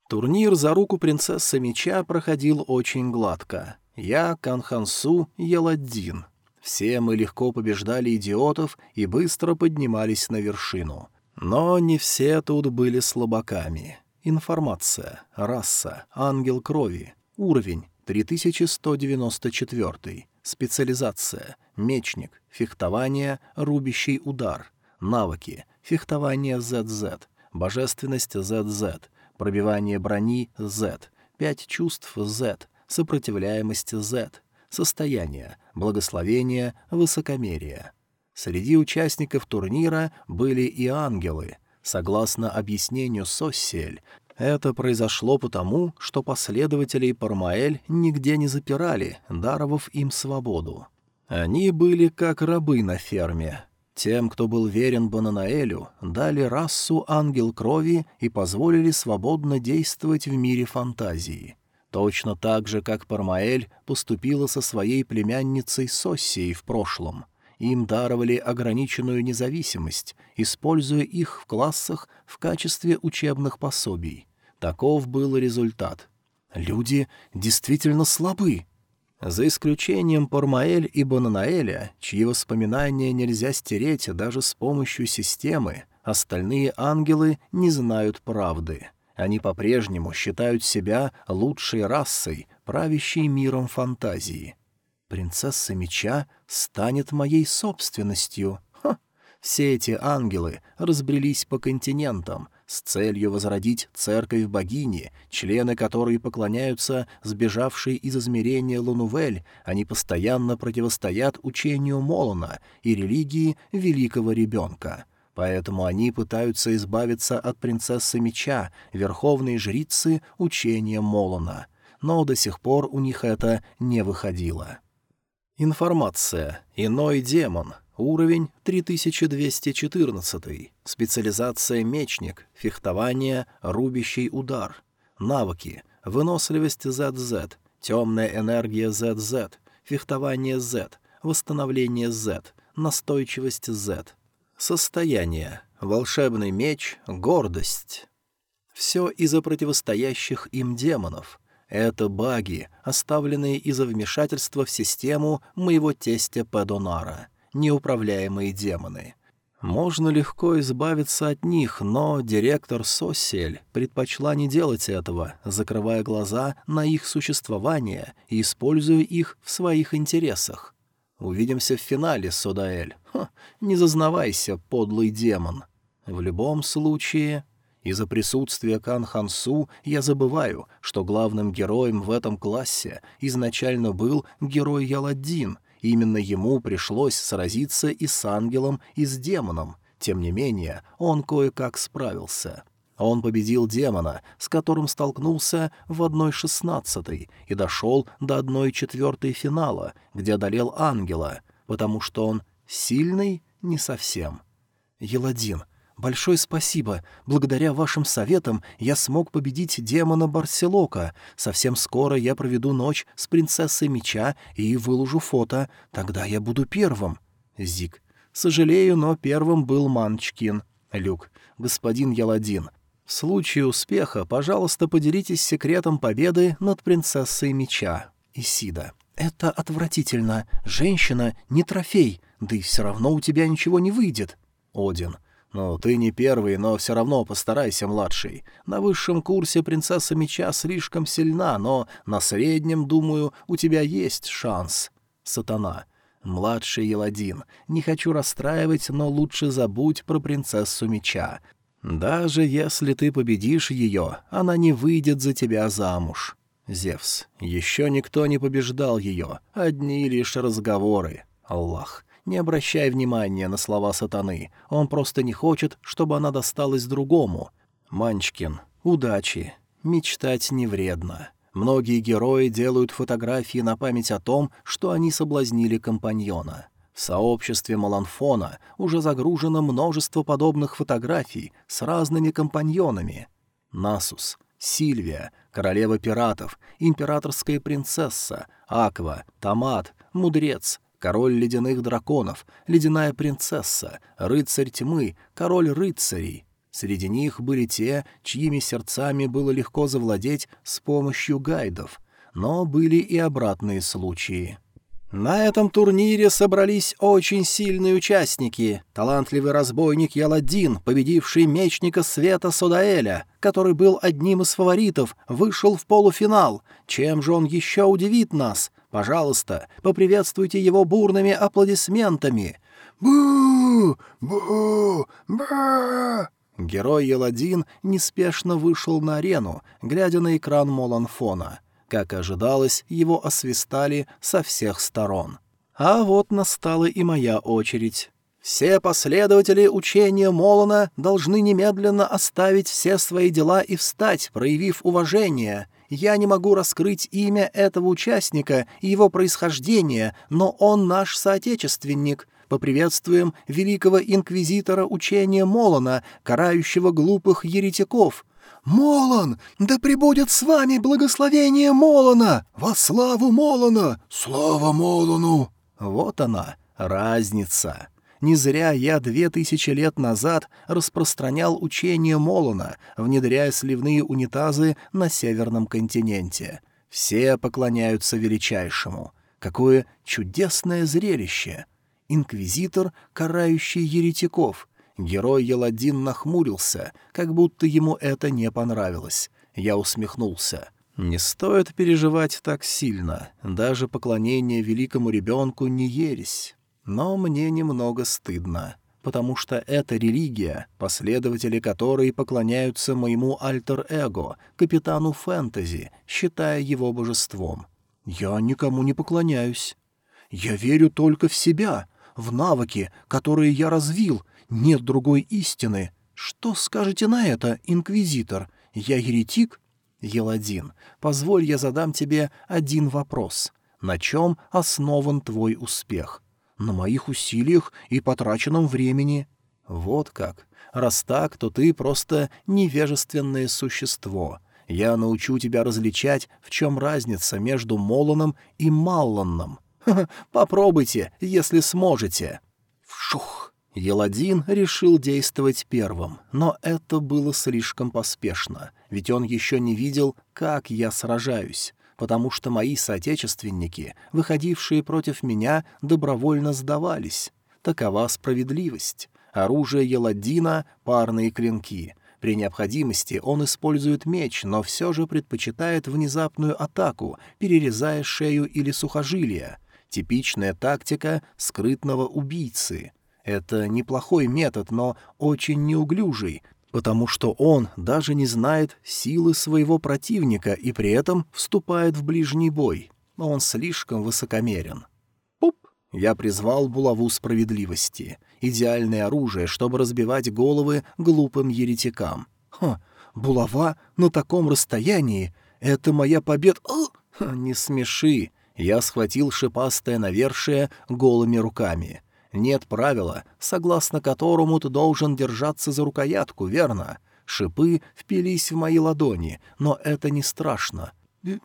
Турнир за руку принцессы меча проходил очень гладко. Я, Канхансу, Еладдин. Все мы легко побеждали идиотов и быстро поднимались на вершину. Но не все тут были слабаками. Информация, раса, ангел крови, уровень 3194, специализация, мечник, фехтование, рубящий удар, навыки, фехтование ZZ, божественность ZZ, пробивание брони Z, пять чувств Z, сопротивляемость Z, состояние, благословение, высокомерие. Среди участников турнира были и ангелы. Согласно объяснению Соссель, это произошло потому, что последователей Пармаэль нигде не запирали, даровав им свободу. Они были как рабы на ферме. Тем, кто был верен Бананаэлю, дали расу ангел крови и позволили свободно действовать в мире фантазии. Точно так же, как Пармаэль поступила со своей племянницей Соссией в прошлом. Им даровали ограниченную независимость, используя их в классах в качестве учебных пособий. Таков был результат. Люди действительно слабы. За исключением Пармаэль и Бонанаэля, чьи воспоминания нельзя стереть даже с помощью системы, остальные ангелы не знают правды. Они по-прежнему считают себя лучшей расой, правящей миром фантазии. Принцесса меча станет моей собственностью. Ха! Все эти ангелы разбрелись по континентам с целью возродить церковь богини, члены которой поклоняются сбежавшей из измерения Лунувель, они постоянно противостоят учению Молона и религии великого ребенка — Поэтому они пытаются избавиться от принцессы меча, верховной жрицы учения Молона. Но до сих пор у них это не выходило. Информация. Иной демон. Уровень 3214. Специализация мечник. Фехтование. Рубящий удар. Навыки. Выносливость ZZ. Темная энергия ZZ. Фехтование Z. восстановление Z, настойчивость Z. Состояние. Волшебный меч, гордость. Все из-за противостоящих им демонов. Это баги, оставленные из-за вмешательства в систему моего тестя Падонара. Неуправляемые демоны. Можно легко избавиться от них, но директор Сосель предпочла не делать этого, закрывая глаза на их существование и используя их в своих интересах. Увидимся в финале, Содаэль. Ха, не зазнавайся, подлый демон. В любом случае... Из-за присутствия Кан Хансу я забываю, что главным героем в этом классе изначально был герой Яладдин, именно ему пришлось сразиться и с ангелом, и с демоном. Тем не менее, он кое-как справился. Он победил демона, с которым столкнулся в одной шестнадцатой и дошел до одной четвертой финала, где одолел ангела, потому что он сильный не совсем. Еладин — Большое спасибо. Благодаря вашим советам я смог победить демона Барселока. Совсем скоро я проведу ночь с принцессой меча и выложу фото. Тогда я буду первым. Зик. Сожалею, но первым был Манчкин. Люк. Господин Яладин. В случае успеха, пожалуйста, поделитесь секретом победы над принцессой меча. Исида. Это отвратительно. Женщина не трофей. Да и все равно у тебя ничего не выйдет. Один. «Ну, ты не первый, но все равно постарайся, младший. На высшем курсе принцесса меча слишком сильна, но на среднем, думаю, у тебя есть шанс». Сатана. «Младший Еладин, не хочу расстраивать, но лучше забудь про принцессу меча. Даже если ты победишь ее, она не выйдет за тебя замуж». Зевс. «Еще никто не побеждал ее, одни лишь разговоры. Аллах. Не обращай внимания на слова сатаны, он просто не хочет, чтобы она досталась другому. Манчкин, удачи. Мечтать не вредно. Многие герои делают фотографии на память о том, что они соблазнили компаньона. В сообществе Маланфона уже загружено множество подобных фотографий с разными компаньонами. Насус, Сильвия, королева пиратов, императорская принцесса, Аква, Томат, Мудрец, король ледяных драконов, ледяная принцесса, рыцарь тьмы, король рыцарей. Среди них были те, чьими сердцами было легко завладеть с помощью гайдов, но были и обратные случаи. На этом турнире собрались очень сильные участники. Талантливый разбойник Яладин, победивший мечника Света Содаэля, который был одним из фаворитов, вышел в полуфинал. Чем же он еще удивит нас? Пожалуйста, поприветствуйте его бурными аплодисментами. «Бу! Бу! Ба!» Герой Еладин неспешно вышел на арену, глядя на экран Моланфона — как ожидалось, его освистали со всех сторон. А вот настала и моя очередь. Все последователи учения Молона должны немедленно оставить все свои дела и встать, проявив уважение. Я не могу раскрыть имя этого участника и его происхождение, но он наш соотечественник. Поприветствуем великого инквизитора учения Молона, карающего глупых еретиков. «Молон! Да пребудет с вами благословение Молона! Во славу Молона! Слава Молону!» Вот она, разница. Не зря я две тысячи лет назад распространял учение Молона, внедряя сливные унитазы на Северном континенте. Все поклоняются величайшему. Какое чудесное зрелище! Инквизитор, карающий еретиков — Герой Еладин нахмурился, как будто ему это не понравилось. Я усмехнулся. «Не стоит переживать так сильно. Даже поклонение великому ребенку не ересь. Но мне немного стыдно, потому что это религия, последователи которой поклоняются моему альтер-эго, капитану фэнтези, считая его божеством. Я никому не поклоняюсь. Я верю только в себя, в навыки, которые я развил, нет другой истины. Что скажете на это, инквизитор? Я еретик? Еладин, позволь я задам тебе один вопрос. На чем основан твой успех? На моих усилиях и потраченном времени. Вот как. Раз так, то ты просто невежественное существо. Я научу тебя различать, в чем разница между Молоном и Малланном. попробуйте, если сможете». Вшух! Еладин решил действовать первым, но это было слишком поспешно, ведь он еще не видел, как я сражаюсь, потому что мои соотечественники, выходившие против меня, добровольно сдавались. Такова справедливость. Оружие Еладдина — парные клинки. При необходимости он использует меч, но все же предпочитает внезапную атаку, перерезая шею или сухожилия. Типичная тактика скрытного убийцы. Это неплохой метод, но очень неуглюжий, потому что он даже не знает силы своего противника и при этом вступает в ближний бой. Он слишком высокомерен. Пуп! Я призвал булаву справедливости. Идеальное оружие, чтобы разбивать головы глупым еретикам. Ха, булава на таком расстоянии — это моя победа... Не смеши. Я схватил шипастое навершие голыми руками. Нет правила, согласно которому ты должен держаться за рукоятку, верно? Шипы впились в мои ладони, но это не страшно.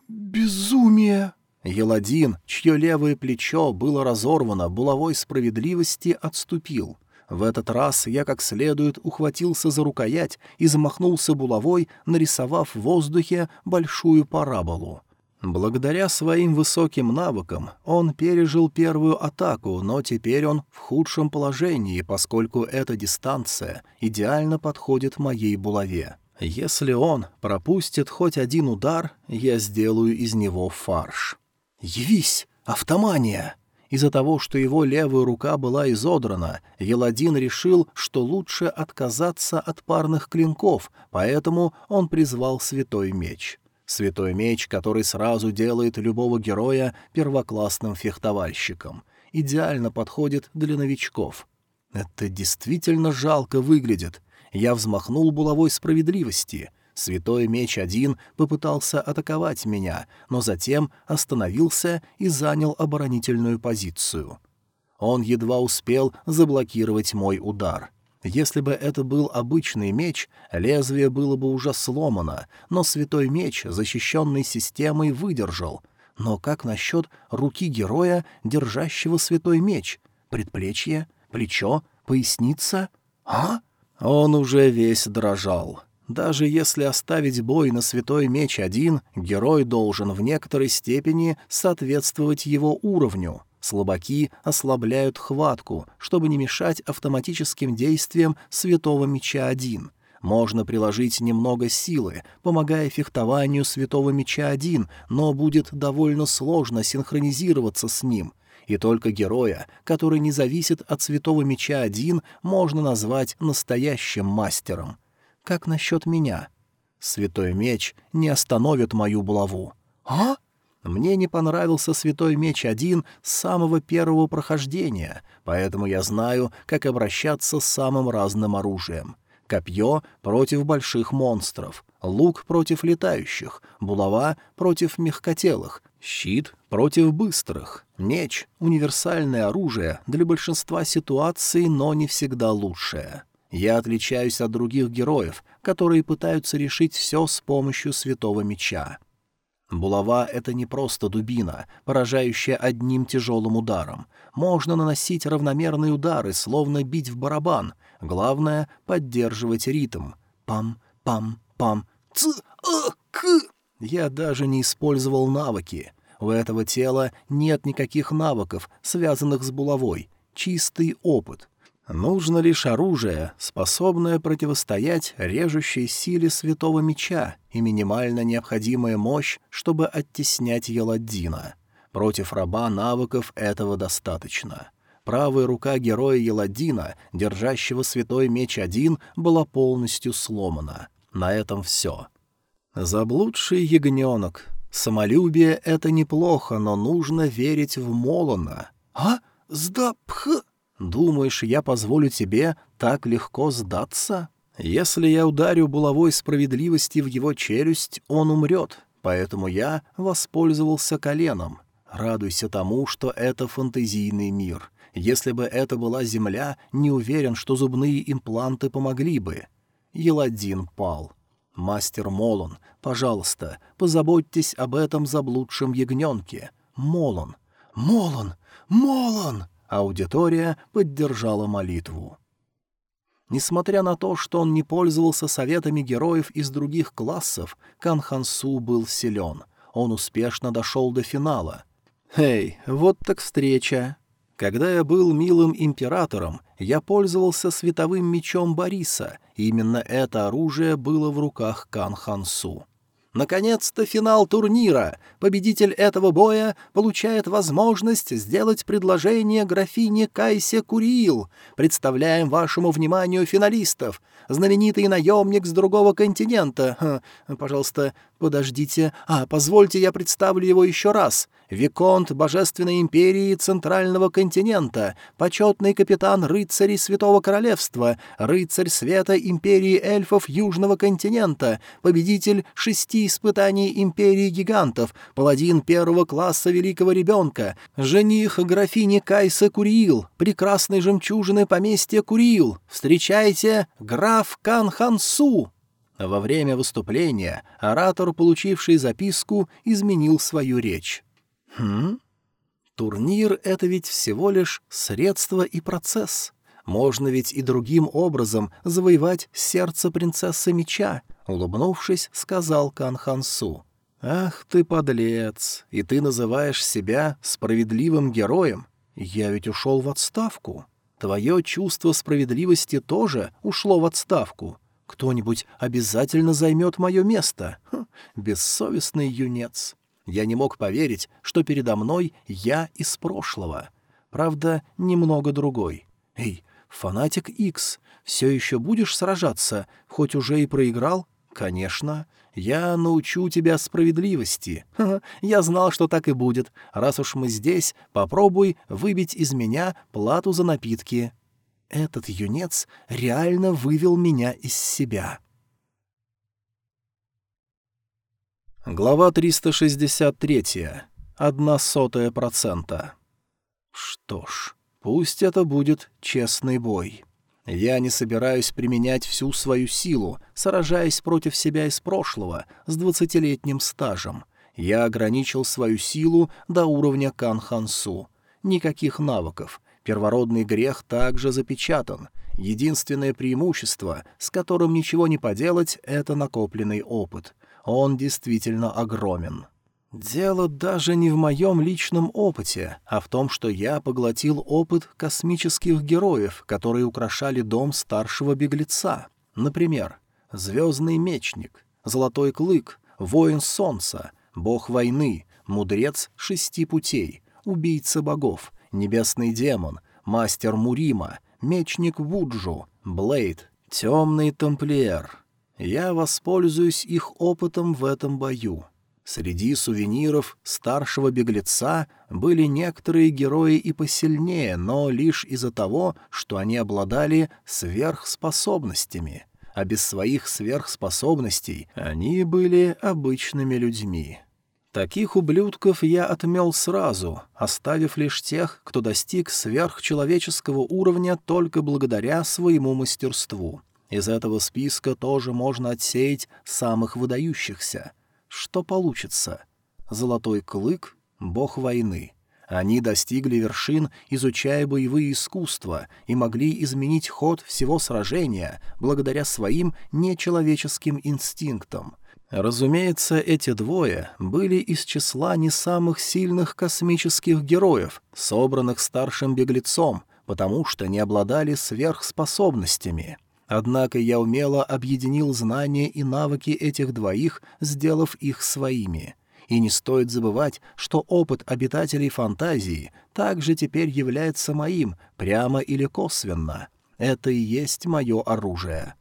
«Безумие!» Еладин, чье левое плечо было разорвано булавой справедливости, отступил. В этот раз я как следует ухватился за рукоять и замахнулся булавой, нарисовав в воздухе большую параболу. Благодаря своим высоким навыкам он пережил первую атаку, но теперь он в худшем положении, поскольку эта дистанция идеально подходит моей булаве. Если он пропустит хоть один удар, я сделаю из него фарш. «Явись! Автомания!» Из-за того, что его левая рука была изодрана, Еладин решил, что лучше отказаться от парных клинков, поэтому он призвал святой меч. Святой меч, который сразу делает любого героя первоклассным фехтовальщиком. Идеально подходит для новичков. Это действительно жалко выглядит. Я взмахнул булавой справедливости. Святой меч один попытался атаковать меня, но затем остановился и занял оборонительную позицию. Он едва успел заблокировать мой удар — если бы это был обычный меч, лезвие было бы уже сломано, но святой меч, защищенный системой, выдержал. Но как насчет руки героя, держащего святой меч? Предплечье? Плечо? Поясница? А? Он уже весь дрожал. Даже если оставить бой на святой меч один, герой должен в некоторой степени соответствовать его уровню — Слабаки ослабляют хватку, чтобы не мешать автоматическим действиям Святого Меча один. Можно приложить немного силы, помогая фехтованию Святого Меча один, но будет довольно сложно синхронизироваться с ним. И только героя, который не зависит от Святого Меча один, можно назвать настоящим мастером. Как насчет меня? Святой Меч не остановит мою булаву. «А?» Мне не понравился Святой Меч один с самого первого прохождения, поэтому я знаю, как обращаться с самым разным оружием. Копье против больших монстров, лук против летающих, булава против мягкотелых, щит против быстрых, меч — универсальное оружие для большинства ситуаций, но не всегда лучшее. Я отличаюсь от других героев, которые пытаются решить все с помощью Святого Меча. Булава — это не просто дубина, поражающая одним тяжелым ударом. Можно наносить равномерные удары, словно бить в барабан. Главное — поддерживать ритм. Пам-пам-пам. Ц а к Я даже не использовал навыки. У этого тела нет никаких навыков, связанных с булавой. Чистый опыт. Нужно лишь оружие, способное противостоять режущей силе святого меча и минимально необходимая мощь, чтобы оттеснять Еладдина. Против раба навыков этого достаточно. Правая рука героя Еладдина, держащего святой меч один, была полностью сломана. На этом все. Заблудший ягненок. Самолюбие — это неплохо, но нужно верить в Молона. «А? Сдапх!» Думаешь, я позволю тебе так легко сдаться? Если я ударю булавой справедливости в его челюсть, он умрет, поэтому я воспользовался коленом. Радуйся тому, что это фантазийный мир. Если бы это была земля, не уверен, что зубные импланты помогли бы. Еладин пал. Мастер Молон, пожалуйста, позаботьтесь об этом заблудшем ягненке. Молон, «Молон! Молон!» Аудитория поддержала молитву. Несмотря на то, что он не пользовался советами героев из других классов, Кан Хансу был силен. Он успешно дошел до финала. «Эй, вот так встреча!» Когда я был милым императором, я пользовался световым мечом Бориса, именно это оружие было в руках Кан Хансу. Наконец-то финал турнира. Победитель этого боя получает возможность сделать предложение графине Кайсе Куриил. Представляем вашему вниманию финалистов. Знаменитый наемник с другого континента. Пожалуйста, подождите. А, позвольте, я представлю его еще раз. Виконт Божественной Империи Центрального континента, почетный капитан рыцарей Святого Королевства, рыцарь света Империи эльфов Южного континента, победитель шести испытаний Империи гигантов, паладин первого класса Великого Ребенка, жених графини Кайса Куриил, прекрасной жемчужины поместья Куриил. Встречайте, граф Кан Хансу! Во время выступления оратор, получивший записку, изменил свою речь. Хм? Турнир — это ведь всего лишь средство и процесс. Можно ведь и другим образом завоевать сердце принцессы меча, — улыбнувшись, сказал Кан Хансу. «Ах ты, подлец! И ты называешь себя справедливым героем? Я ведь ушел в отставку. Твое чувство справедливости тоже ушло в отставку. Кто-нибудь обязательно займет мое место. Хм, бессовестный юнец. Я не мог поверить, что передо мной я из прошлого. Правда, немного другой. Эй, фанатик Икс, все еще будешь сражаться, хоть уже и проиграл? Конечно. Я научу тебя справедливости. Ха -ха, я знал, что так и будет. Раз уж мы здесь, попробуй выбить из меня плату за напитки. Этот юнец реально вывел меня из себя. Глава 363. Одна сотая процента. Что ж, пусть это будет честный бой. Я не собираюсь применять всю свою силу, сражаясь против себя из прошлого с двадцатилетним стажем. Я ограничил свою силу до уровня Канхансу. Никаких навыков. Первородный грех также запечатан. Единственное преимущество, с которым ничего не поделать, — это накопленный опыт — он действительно огромен. Дело даже не в моем личном опыте, а в том, что я поглотил опыт космических героев, которые украшали дом старшего беглеца. Например, Звездный Мечник, Золотой Клык, Воин Солнца, Бог Войны, Мудрец Шести Путей, Убийца Богов, Небесный Демон, Мастер Мурима, Мечник Вуджу, Блейд, Темный Тамплиер — я воспользуюсь их опытом в этом бою. Среди сувениров старшего беглеца были некоторые герои и посильнее, но лишь из-за того, что они обладали сверхспособностями. А без своих сверхспособностей они были обычными людьми. Таких ублюдков я отмел сразу, оставив лишь тех, кто достиг сверхчеловеческого уровня только благодаря своему мастерству. Из этого списка тоже можно отсеять самых выдающихся. Что получится? Золотой клык — бог войны. Они достигли вершин, изучая боевые искусства, и могли изменить ход всего сражения благодаря своим нечеловеческим инстинктам. Разумеется, эти двое были из числа не самых сильных космических героев, собранных старшим беглецом, потому что не обладали сверхспособностями — Однако я умело объединил знания и навыки этих двоих, сделав их своими. И не стоит забывать, что опыт обитателей фантазии также теперь является моим, прямо или косвенно. Это и есть мое оружие.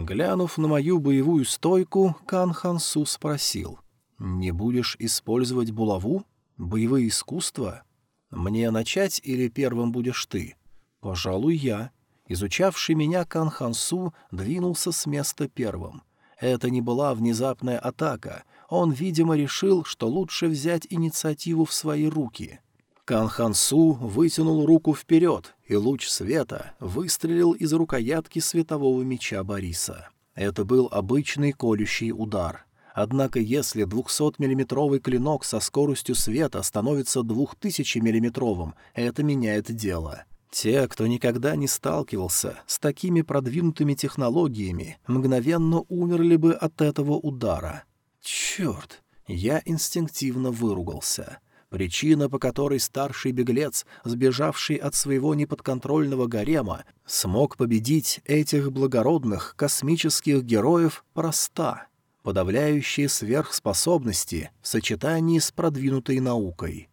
Глянув на мою боевую стойку, Кан Хансу спросил. «Не будешь использовать булаву? Боевые искусства? Мне начать или первым будешь ты?» «Пожалуй, я». Изучавший меня Кан Хансу двинулся с места первым. Это не была внезапная атака. Он, видимо, решил, что лучше взять инициативу в свои руки. Кан Хансу вытянул руку вперед, и луч света выстрелил из рукоятки светового меча Бориса. Это был обычный колющий удар. Однако если 200-миллиметровый клинок со скоростью света становится 2000-миллиметровым, это меняет дело. Те, кто никогда не сталкивался с такими продвинутыми технологиями, мгновенно умерли бы от этого удара. Черт! Я инстинктивно выругался. Причина, по которой старший беглец, сбежавший от своего неподконтрольного гарема, смог победить этих благородных космических героев, проста. Подавляющие сверхспособности в сочетании с продвинутой наукой.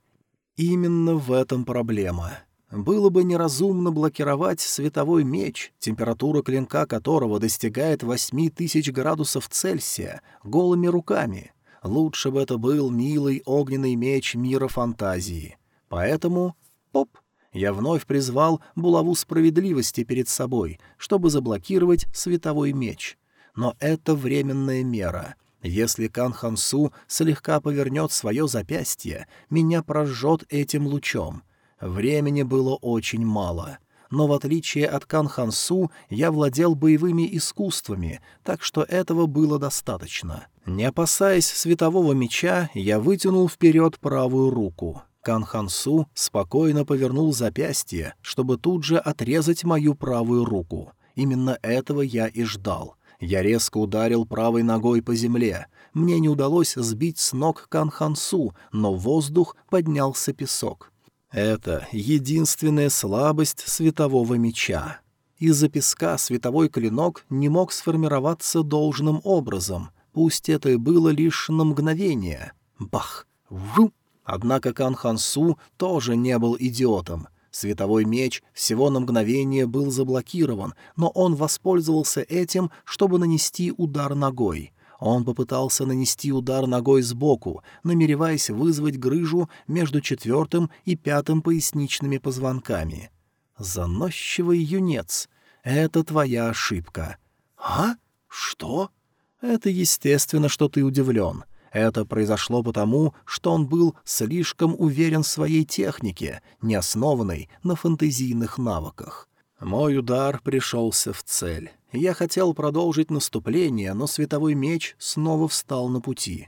Именно в этом проблема. Было бы неразумно блокировать световой меч, температура клинка которого достигает 8000 градусов Цельсия, голыми руками. Лучше бы это был милый огненный меч мира фантазии. Поэтому, поп, я вновь призвал булаву справедливости перед собой, чтобы заблокировать световой меч. Но это временная мера. Если Кан Хансу слегка повернет свое запястье, меня прожжет этим лучом — Времени было очень мало. Но в отличие от Кан Хансу, я владел боевыми искусствами, так что этого было достаточно. Не опасаясь светового меча, я вытянул вперед правую руку. Кан Хансу спокойно повернул запястье, чтобы тут же отрезать мою правую руку. Именно этого я и ждал. Я резко ударил правой ногой по земле. Мне не удалось сбить с ног Кан Хансу, но в воздух поднялся песок. Это единственная слабость светового меча. Из-за песка световой клинок не мог сформироваться должным образом, пусть это и было лишь на мгновение. Бах! Вжу! Однако Кан Хансу тоже не был идиотом. Световой меч всего на мгновение был заблокирован, но он воспользовался этим, чтобы нанести удар ногой. Он попытался нанести удар ногой сбоку, намереваясь вызвать грыжу между четвертым и пятым поясничными позвонками. «Заносчивый юнец, это твоя ошибка». «А? Что?» «Это естественно, что ты удивлен». Это произошло потому, что он был слишком уверен в своей технике, не основанной на фантазийных навыках. Мой удар пришелся в цель. Я хотел продолжить наступление, но световой меч снова встал на пути.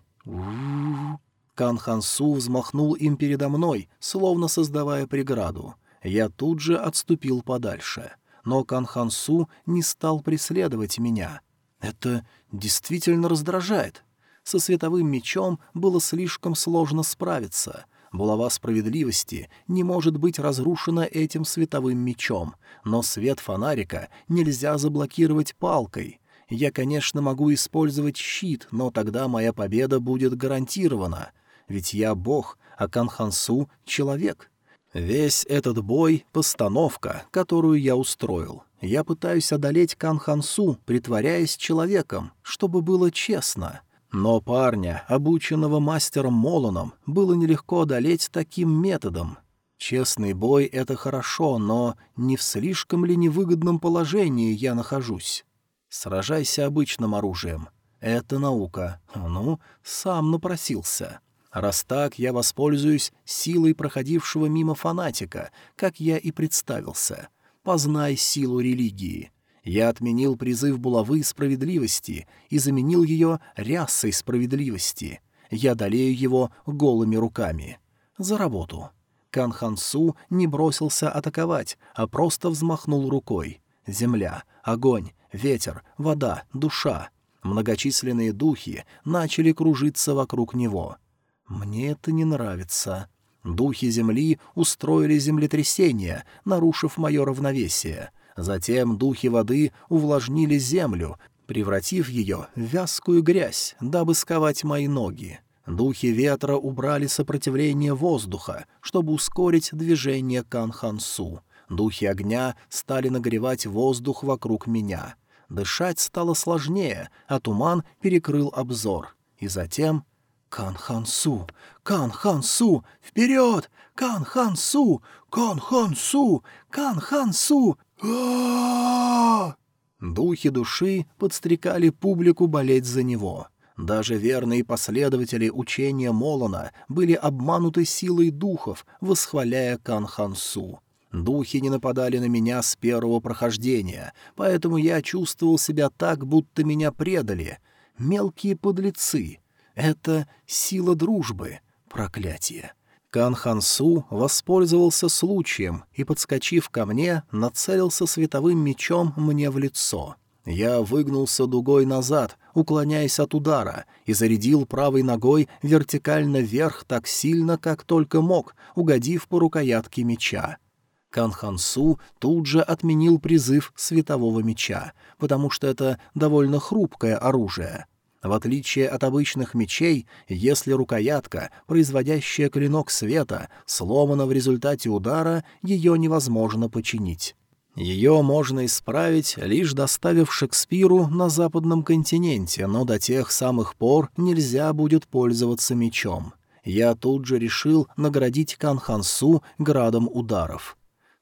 Кан Хансу взмахнул им передо мной, словно создавая преграду. Я тут же отступил подальше. Но Кан Хансу не стал преследовать меня. Это действительно раздражает. Со световым мечом было слишком сложно справиться — Булава справедливости не может быть разрушена этим световым мечом, но свет фонарика нельзя заблокировать палкой. Я, конечно, могу использовать щит, но тогда моя победа будет гарантирована. Ведь я бог, а Канхансу — человек. Весь этот бой — постановка, которую я устроил. Я пытаюсь одолеть Канхансу, притворяясь человеком, чтобы было честно. Но парня, обученного мастером Молоном, было нелегко одолеть таким методом. Честный бой — это хорошо, но не в слишком ли невыгодном положении я нахожусь? Сражайся обычным оружием. Это наука. Ну, сам напросился. Раз так, я воспользуюсь силой проходившего мимо фанатика, как я и представился. Познай силу религии. Я отменил призыв булавы справедливости и заменил ее рясой справедливости. Я долею его голыми руками. За работу. Кан Хансу не бросился атаковать, а просто взмахнул рукой. Земля, огонь, ветер, вода, душа. Многочисленные духи начали кружиться вокруг него. Мне это не нравится. Духи земли устроили землетрясение, нарушив мое равновесие. Затем духи воды увлажнили землю, превратив ее в вязкую грязь, дабы сковать мои ноги. Духи ветра убрали сопротивление воздуха, чтобы ускорить движение Канхансу. Духи огня стали нагревать воздух вокруг меня. Дышать стало сложнее, а туман перекрыл обзор. И затем... «Кан-хан-су! Кан-хан-су! Вперед! Кан-хан-су! Кан-хан-су! Кан-хан-су! Духи души подстрекали публику болеть за него. Даже верные последователи учения Молона были обмануты силой духов, восхваляя Канхансу. Духи не нападали на меня с первого прохождения, поэтому я чувствовал себя так, будто меня предали. Мелкие подлецы. Это сила дружбы. Проклятие. Кан Хансу воспользовался случаем и, подскочив ко мне, нацелился световым мечом мне в лицо. Я выгнулся дугой назад, уклоняясь от удара, и зарядил правой ногой вертикально вверх так сильно, как только мог, угодив по рукоятке меча. Кан Хансу тут же отменил призыв светового меча, потому что это довольно хрупкое оружие. В отличие от обычных мечей, если рукоятка, производящая клинок света, сломана в результате удара, ее невозможно починить. Ее можно исправить, лишь доставив Шекспиру на западном континенте, но до тех самых пор нельзя будет пользоваться мечом. Я тут же решил наградить Канхансу градом ударов.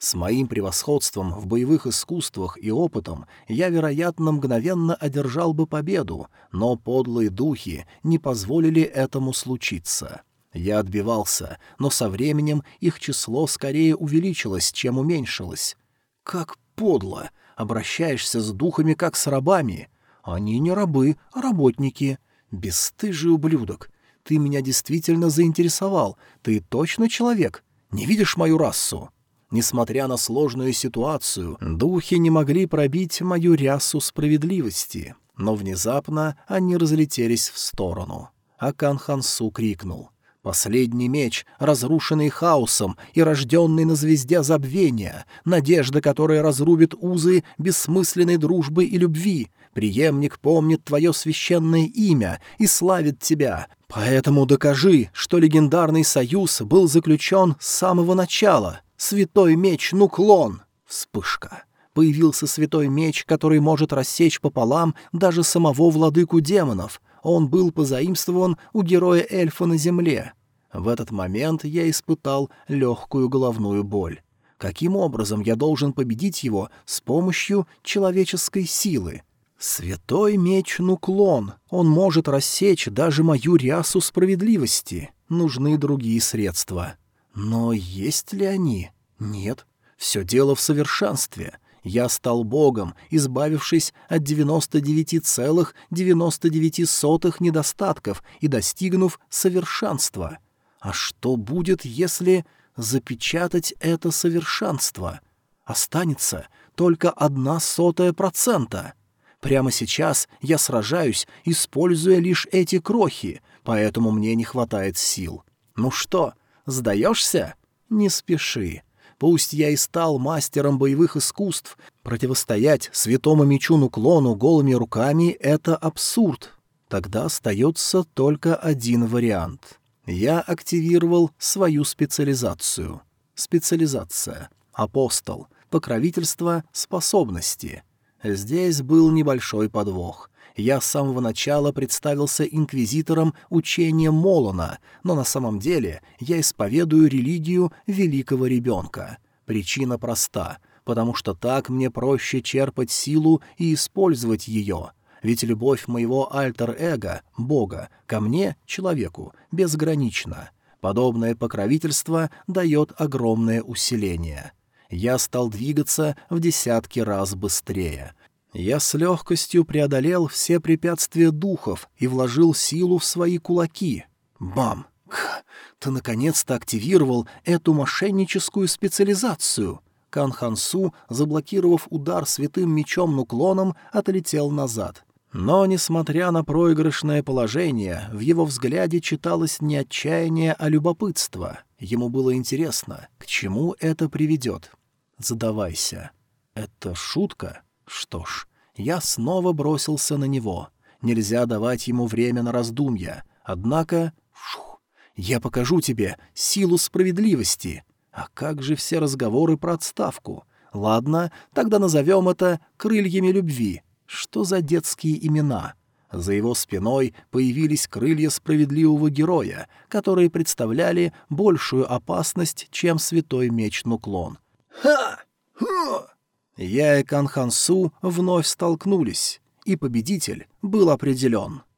С моим превосходством в боевых искусствах и опытом я, вероятно, мгновенно одержал бы победу, но подлые духи не позволили этому случиться. Я отбивался, но со временем их число скорее увеличилось, чем уменьшилось. Как подло! Обращаешься с духами, как с рабами. Они не рабы, а работники. Бесстыжий ублюдок. Ты меня действительно заинтересовал. Ты точно человек? Не видишь мою расу?» Несмотря на сложную ситуацию, духи не могли пробить мою рясу справедливости, но внезапно они разлетелись в сторону. А Канхансу крикнул. Последний меч, разрушенный хаосом и рожденный на звезде забвения, надежда, которая разрубит узы бессмысленной дружбы и любви. Приемник помнит твое священное имя и славит тебя. Поэтому докажи, что легендарный союз был заключен с самого начала. Святой меч Нуклон! Вспышка. Появился святой меч, который может рассечь пополам даже самого владыку демонов. Он был позаимствован у героя эльфа на земле. В этот момент я испытал легкую головную боль. Каким образом я должен победить его с помощью человеческой силы? Святой меч Нуклон. Он может рассечь даже мою рясу справедливости. Нужны другие средства. Но есть ли они? Нет. Все дело в совершенстве. Я стал богом, избавившись от 99,99 ,99 недостатков и достигнув совершенства. А что будет, если запечатать это совершенство? Останется только одна сотая процента. Прямо сейчас я сражаюсь, используя лишь эти крохи, поэтому мне не хватает сил. Ну что, — Сдаешься? Не спеши. Пусть я и стал мастером боевых искусств, противостоять святому мечу Нуклону голыми руками — это абсурд. Тогда остается только один вариант. Я активировал свою специализацию. Специализация. Апостол. Покровительство способности. Здесь был небольшой подвох я с самого начала представился инквизитором учения Молона, но на самом деле я исповедую религию великого ребенка. Причина проста, потому что так мне проще черпать силу и использовать ее. Ведь любовь моего альтер-эго, Бога, ко мне, человеку, безгранична. Подобное покровительство дает огромное усиление. Я стал двигаться в десятки раз быстрее — я с легкостью преодолел все препятствия духов и вложил силу в свои кулаки. Бам! Кх! Ты наконец-то активировал эту мошенническую специализацию. Кан Хансу, заблокировав удар святым мечом-нуклоном, отлетел назад. Но, несмотря на проигрышное положение, в его взгляде читалось не отчаяние, а любопытство. Ему было интересно, к чему это приведет. «Задавайся. Это шутка?» Что ж, я снова бросился на него. Нельзя давать ему время на раздумья. Однако... Шух, я покажу тебе силу справедливости. А как же все разговоры про отставку? Ладно, тогда назовем это «крыльями любви». Что за детские имена? За его спиной появились крылья справедливого героя, которые представляли большую опасность, чем святой меч Нуклон. «Ха! Ха!» Я и Канхансу вновь столкнулись, и победитель был определен —